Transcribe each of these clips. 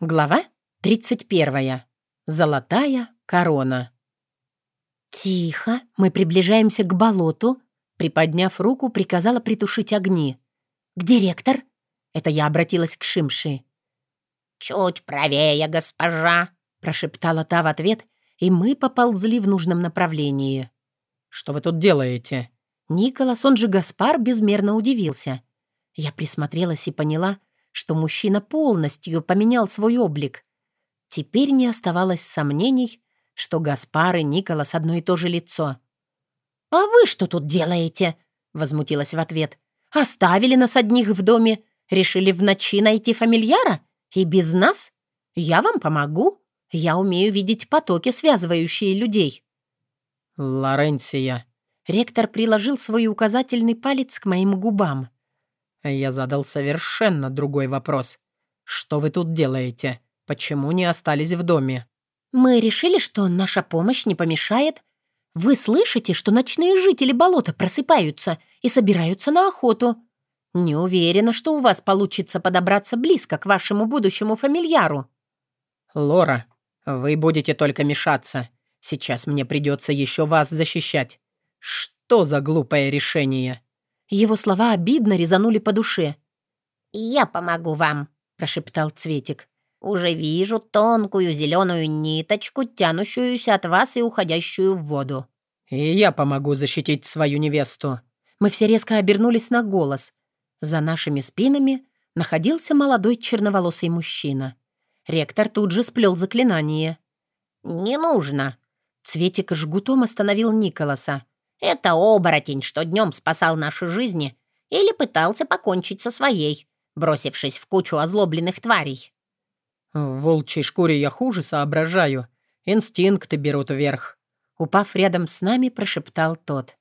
Глава 31. Золотая корона. «Тихо, мы приближаемся к болоту», — приподняв руку, приказала притушить огни. «Где ректор?» — это я обратилась к Шимши. «Чуть правее, госпожа», — прошептала та в ответ, и мы поползли в нужном направлении. «Что вы тут делаете?» Николас, он же Гаспар, безмерно удивился. Я присмотрелась и поняла, что мужчина полностью поменял свой облик. Теперь не оставалось сомнений, что Гаспар и Николас одно и то же лицо. «А вы что тут делаете?» — возмутилась в ответ. «Оставили нас одних в доме, решили в ночи найти фамильяра? И без нас? Я вам помогу. Я умею видеть потоки, связывающие людей». «Лоренция». Ректор приложил свой указательный палец к моим губам. Я задал совершенно другой вопрос. Что вы тут делаете? Почему не остались в доме? Мы решили, что наша помощь не помешает. Вы слышите, что ночные жители болота просыпаются и собираются на охоту. Не уверена, что у вас получится подобраться близко к вашему будущему фамильяру. Лора, вы будете только мешаться. Сейчас мне придется еще вас защищать. Что за глупое решение? Его слова обидно резанули по душе. «Я помогу вам», — прошептал Цветик. «Уже вижу тонкую зеленую ниточку, тянущуюся от вас и уходящую в воду». «И я помогу защитить свою невесту». Мы все резко обернулись на голос. За нашими спинами находился молодой черноволосый мужчина. Ректор тут же сплел заклинание. «Не нужно!» Цветик жгутом остановил Николаса. Это оборотень, что днем спасал наши жизни или пытался покончить со своей, бросившись в кучу озлобленных тварей. В волчьей шкуре я хуже соображаю. Инстинкты берут вверх. Упав рядом с нами, прошептал тот.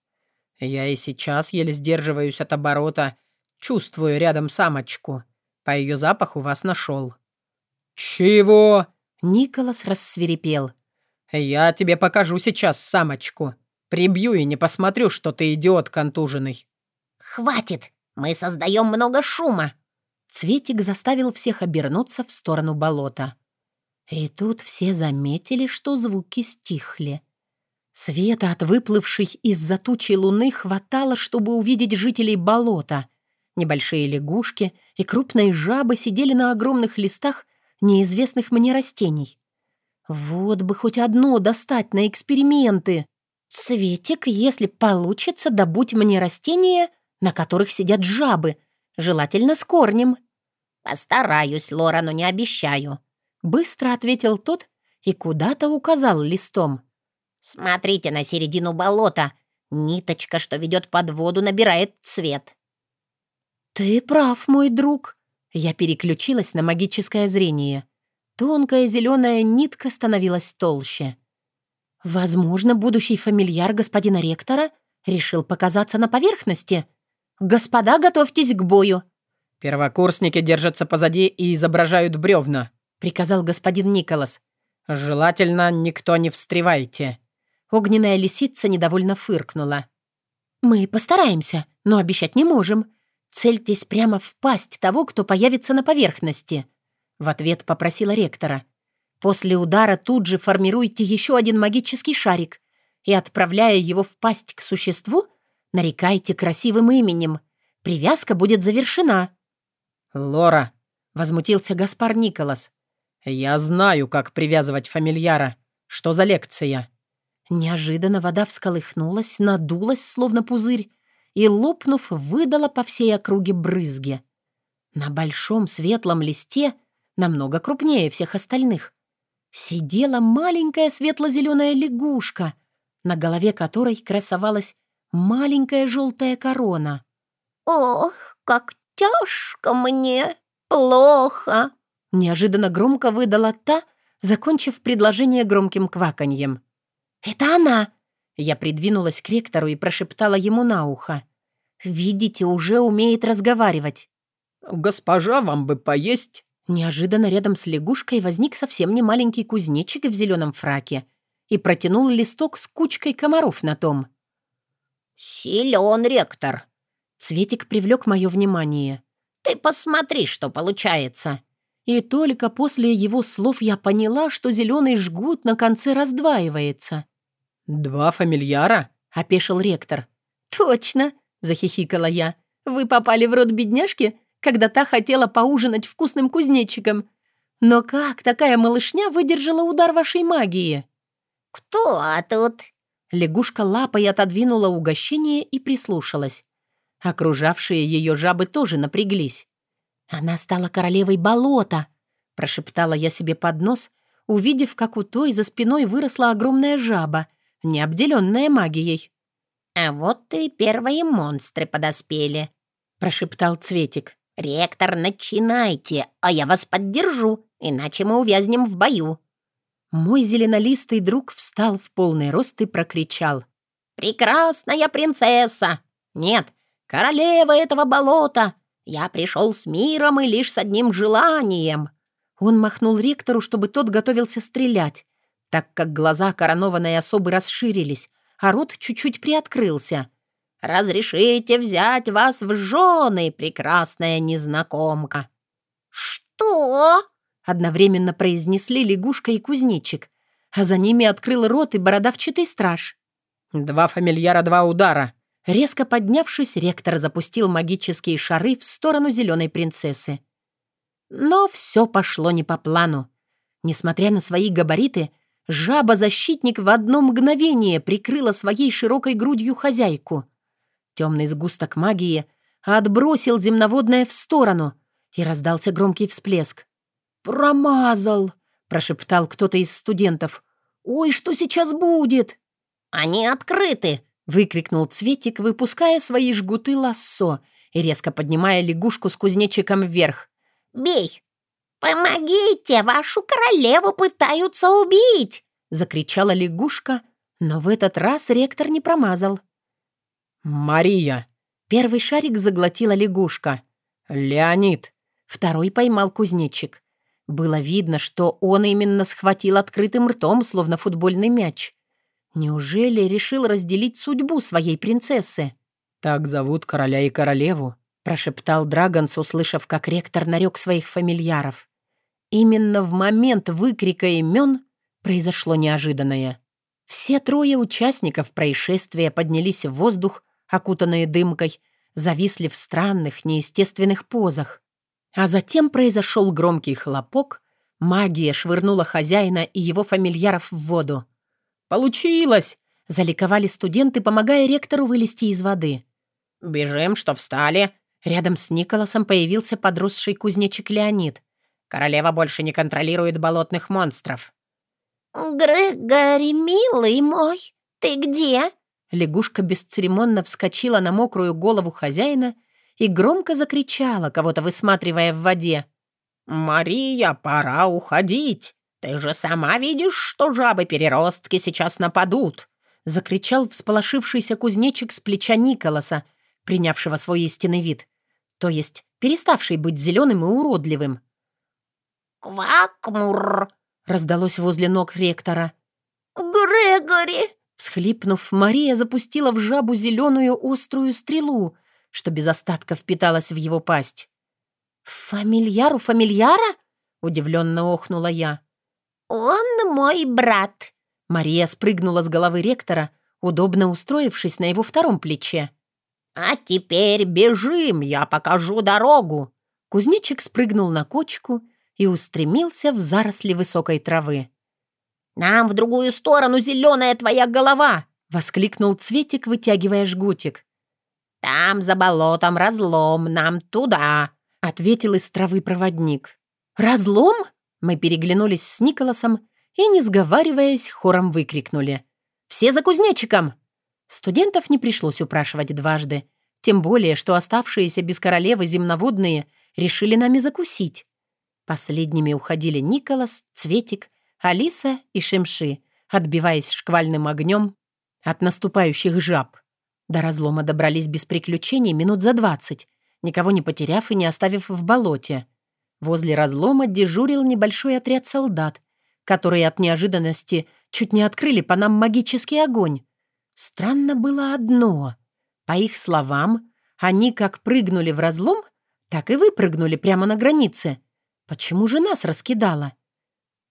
Я и сейчас еле сдерживаюсь от оборота. Чувствую рядом самочку. По ее запаху вас нашел. «Чего?» Николас рассверепел. «Я тебе покажу сейчас самочку. Прибью и не посмотрю, что ты идиот контуженный». «Хватит! Мы создаем много шума!» Цветик заставил всех обернуться в сторону болота. И тут все заметили, что звуки стихли. Света от выплывшей из-за тучи луны хватало, чтобы увидеть жителей болота. Небольшие лягушки и крупные жабы сидели на огромных листах неизвестных мне растений. Вот бы хоть одно достать на эксперименты. «Цветик, если получится, добудь мне растения, на которых сидят жабы, желательно с корнем». «Постараюсь, Лора, но не обещаю», — быстро ответил тот и куда-то указал листом. «Смотрите на середину болота. Ниточка, что ведет под воду, набирает цвет». «Ты прав, мой друг». Я переключилась на магическое зрение. Тонкая зеленая нитка становилась толще. Возможно, будущий фамильяр господина ректора решил показаться на поверхности. «Господа, готовьтесь к бою!» «Первокурсники держатся позади и изображают бревна», — приказал господин Николас. «Желательно, никто не встревайте». Огненная лисица недовольно фыркнула. «Мы постараемся, но обещать не можем. Цельтесь прямо в пасть того, кто появится на поверхности», — в ответ попросила ректора. После удара тут же формируйте еще один магический шарик и, отправляя его в пасть к существу, нарекайте красивым именем. Привязка будет завершена». «Лора», — возмутился Гаспар Николас, — «я знаю, как привязывать фамильяра. Что за лекция?» Неожиданно вода всколыхнулась, надулась, словно пузырь, и, лопнув, выдала по всей округе брызги. На большом светлом листе, намного крупнее всех остальных, сидела маленькая светло-зеленая лягушка, на голове которой красовалась маленькая желтая корона. «Ох, как тяжко мне! Плохо!» Неожиданно громко выдала та, закончив предложение громким кваканьем. «Это она!» Я придвинулась к ректору и прошептала ему на ухо. «Видите, уже умеет разговаривать». «Госпожа, вам бы поесть?» Неожиданно рядом с лягушкой возник совсем не маленький кузнечик в зеленом фраке и протянул листок с кучкой комаров на том. «Силен ректор!» Цветик привлек мое внимание. «Ты посмотри, что получается!» И только после его слов я поняла, что зеленый жгут на конце раздваивается. «Два фамильяра?» — опешил ректор. «Точно!» — захихикала я. «Вы попали в рот бедняжки, когда та хотела поужинать вкусным кузнечиком. Но как такая малышня выдержала удар вашей магии?» «Кто тут?» Лягушка лапой отодвинула угощение и прислушалась. Окружавшие ее жабы тоже напряглись. «Она стала королевой болота», — прошептала я себе под нос, увидев, как у той за спиной выросла огромная жаба, не обделенная магией. «А вот и первые монстры подоспели», — прошептал Цветик. «Ректор, начинайте, а я вас поддержу, иначе мы увязнем в бою». Мой зеленолистый друг встал в полный рост и прокричал. «Прекрасная принцесса! Нет, королева этого болота! Я пришел с миром и лишь с одним желанием!» Он махнул ректору, чтобы тот готовился стрелять, так как глаза коронованной особы расширились, а рот чуть-чуть приоткрылся. «Разрешите взять вас в жены, прекрасная незнакомка!» «Что?» Одновременно произнесли лягушка и кузнечик, а за ними открыл рот и бородавчатый страж. «Два фамильяра, два удара!» Резко поднявшись, ректор запустил магические шары в сторону зеленой принцессы. Но все пошло не по плану. Несмотря на свои габариты, жаба-защитник в одно мгновение прикрыла своей широкой грудью хозяйку. Темный сгусток магии отбросил земноводное в сторону, и раздался громкий всплеск. «Промазал!» — прошептал кто-то из студентов. «Ой, что сейчас будет?» «Они открыты!» — выкрикнул Цветик, выпуская свои жгуты лассо и резко поднимая лягушку с кузнечиком вверх. «Бей! Помогите! Вашу королеву пытаются убить!» — закричала лягушка, но в этот раз ректор не промазал. «Мария!» Первый шарик заглотила лягушка. «Леонид!» Второй поймал кузнечик. Было видно, что он именно схватил открытым ртом, словно футбольный мяч. Неужели решил разделить судьбу своей принцессы? «Так зовут короля и королеву», — прошептал Драгонс, услышав, как ректор нарек своих фамильяров. Именно в момент выкрика имен произошло неожиданное. Все трое участников происшествия поднялись в воздух, окутанные дымкой, зависли в странных, неестественных позах. А затем произошел громкий хлопок, магия швырнула хозяина и его фамильяров в воду. «Получилось!» — заликовали студенты, помогая ректору вылезти из воды. «Бежим, что встали!» Рядом с Николасом появился подросший кузнечик Леонид. «Королева больше не контролирует болотных монстров». «Грегори, милый мой, ты где?» Лягушка бесцеремонно вскочила на мокрую голову хозяина и громко закричала, кого-то высматривая в воде. «Мария, пора уходить! Ты же сама видишь, что жабы-переростки сейчас нападут!» закричал всполошившийся кузнечик с плеча Николаса, принявшего свой истинный вид, то есть переставший быть зеленым и уродливым. «Квакмур!» — раздалось возле ног ректора. «Грегори!» Всхлипнув, Мария запустила в жабу зеленую острую стрелу, что без остатка впиталась в его пасть. «Фамильяру фамильяра?» — удивленно охнула я. «Он мой брат!» Мария спрыгнула с головы ректора, удобно устроившись на его втором плече. «А теперь бежим, я покажу дорогу!» Кузнечик спрыгнул на кочку и устремился в заросли высокой травы. «Нам в другую сторону зеленая твоя голова!» — воскликнул Цветик, вытягивая жгутик. «Там за болотом разлом, нам туда», — ответил из травы проводник. «Разлом?» — мы переглянулись с Николасом и, не сговариваясь, хором выкрикнули. «Все за кузнечиком!» Студентов не пришлось упрашивать дважды, тем более, что оставшиеся без королевы земноводные решили нами закусить. Последними уходили Николас, Цветик, Алиса и Шемши, отбиваясь шквальным огнем от наступающих жаб. До разлома добрались без приключений минут за двадцать, никого не потеряв и не оставив в болоте. Возле разлома дежурил небольшой отряд солдат, которые от неожиданности чуть не открыли по нам магический огонь. Странно было одно. По их словам, они как прыгнули в разлом, так и выпрыгнули прямо на границе. Почему же нас раскидала?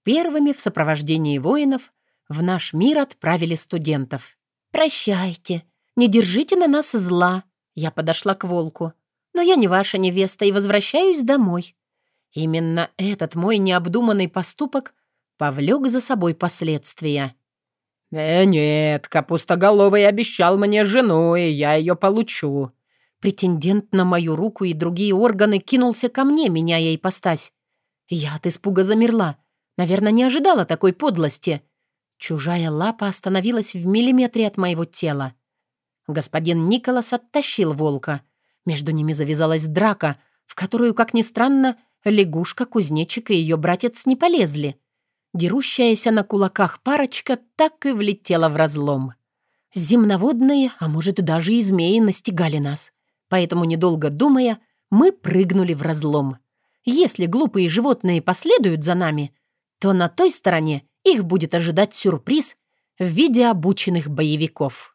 Первыми в сопровождении воинов в наш мир отправили студентов. «Прощайте, не держите на нас зла», — я подошла к волку. «Но я не ваша невеста и возвращаюсь домой». Именно этот мой необдуманный поступок повлек за собой последствия. «Э, нет, Капустоголовый обещал мне жену, и я ее получу». Претендент на мою руку и другие органы кинулся ко мне, меняя ипостась. Я от испуга замерла. Наверное, не ожидала такой подлости. Чужая лапа остановилась в миллиметре от моего тела. Господин Николас оттащил волка. Между ними завязалась драка, в которую, как ни странно, лягушка, кузнечик и ее братец не полезли. Дерущаяся на кулаках парочка так и влетела в разлом. Земноводные, а может даже и змеи настигали нас. Поэтому, недолго думая, мы прыгнули в разлом. Если глупые животные последуют за нами, то на той стороне их будет ожидать сюрприз в виде обученных боевиков.